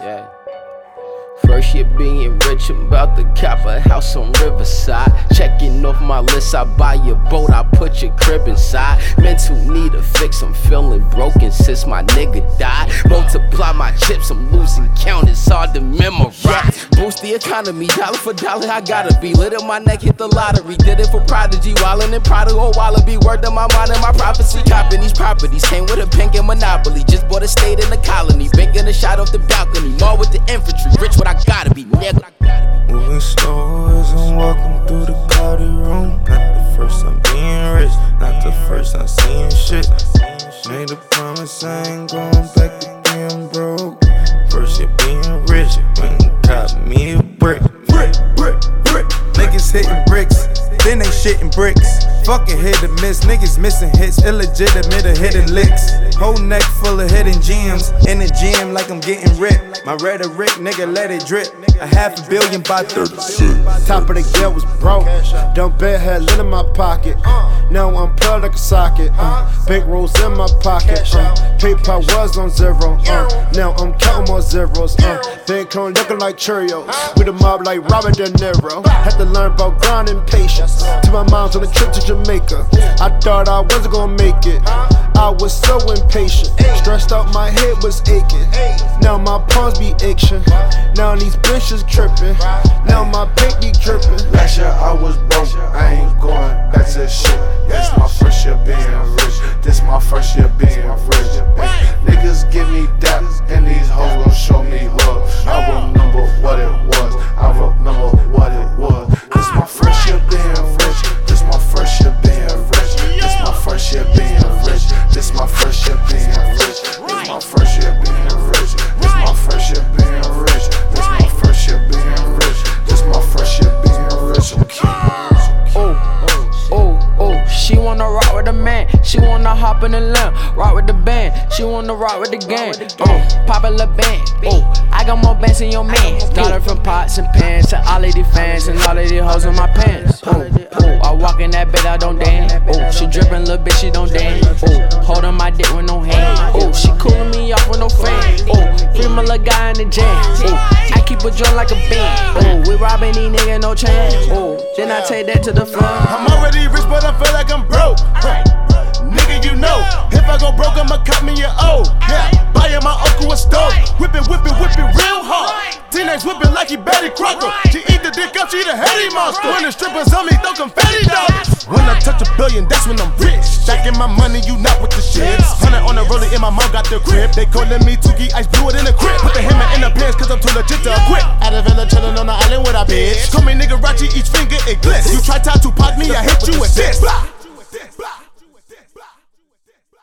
Yeah. First year being rich, I'm about to cap a house on Riverside. Checking off my list, I buy your boat, I put your crib inside. Mental need a fix, I'm feeling broken since my nigga died. Multiply my chips, I'm losing count, it's hard to memorize. Boost the economy, dollar for dollar, I gotta be lit up my neck, hit the lottery. Did it for Prodigy, wildin' and prodigal, oh, wallaby. Word to my mind and my prophecy. Copping these properties, came with a pink and monopoly. Just bought a state in the colony, banking a shot off the balcony. More with the infantry, rich what I gotta be, nigga. Moving slow as I'm walking through the cloudy room. Not the first time being rich, not the first time seeing shit. Made a promise I ain't going back to being broke. First year being rich, went and got me a brick. Brick, brick, brick. Niggas hitting bricks, then they shitting bricks. Fucking hit and miss, niggas missing hits, illegitimate or hidden licks. Whole neck full of hidden gems, in the gym like I'm getting ripped. My rhetoric, nigga, let it drip. A half a billion by 36. Top of the gear was broke. Dumb bed had lit in my pocket. Now I'm plugged like a socket. Uh, big rolls in my pocket. Uh, paper was on zero. Uh, now I'm counting more zeros. Uh, Big cone looking like Cheerios. With a mob like Robert De Niro. Had to learn about grind and patience. To my mom's on a trip to Jamaica. I thought I wasn't gonna make it. I was so impatient. Stressed out, my head was aching. Now my palms be itching. Now these bitches tripping. Now my paint be dripping. Last year I was broke, I ain't going back to shit. This my first year being rich. This my first year being rich. Niggas give me dap, and these hoes rock with the band. She wanna rock with the gang. Oh, popular band. Oh, I got more bands than your man. Her from pots and pans to all of these fans and all of these hoes in my pants. Oh, oh, I walk in that bed, I don't dance. Oh, she drippin', little bitch, she don't dance. Oh, holding my dick with no hand. Oh, she coolin' me off with no fan. Oh, free my little guy in the jam. Oh, I keep a joint like a band. Oh, we robbing these niggas, no chance. Oh, then I take that to the front. I'm already rich, but I'm I'ma cut me an O. Yeah, buying my uncle a stove. Whipping, whipping, whipping real hard. Teenage whip like he Betty Crocker. She eat the dick up, she the heady monster. When the strippers on me, throw confetti dollars. When I touch a billion, that's when I'm rich. Stacking my money, you not with the shit. Hundred on the roller, and my mom got the grip. They calling me Tookie, ice blew it in the crib. Put the hammer in the pants, cause I'm too legit to quit. Out of Villa, chilling on the island with a bitch. Call me nigga Rachi, each finger it glitz. You try tattoo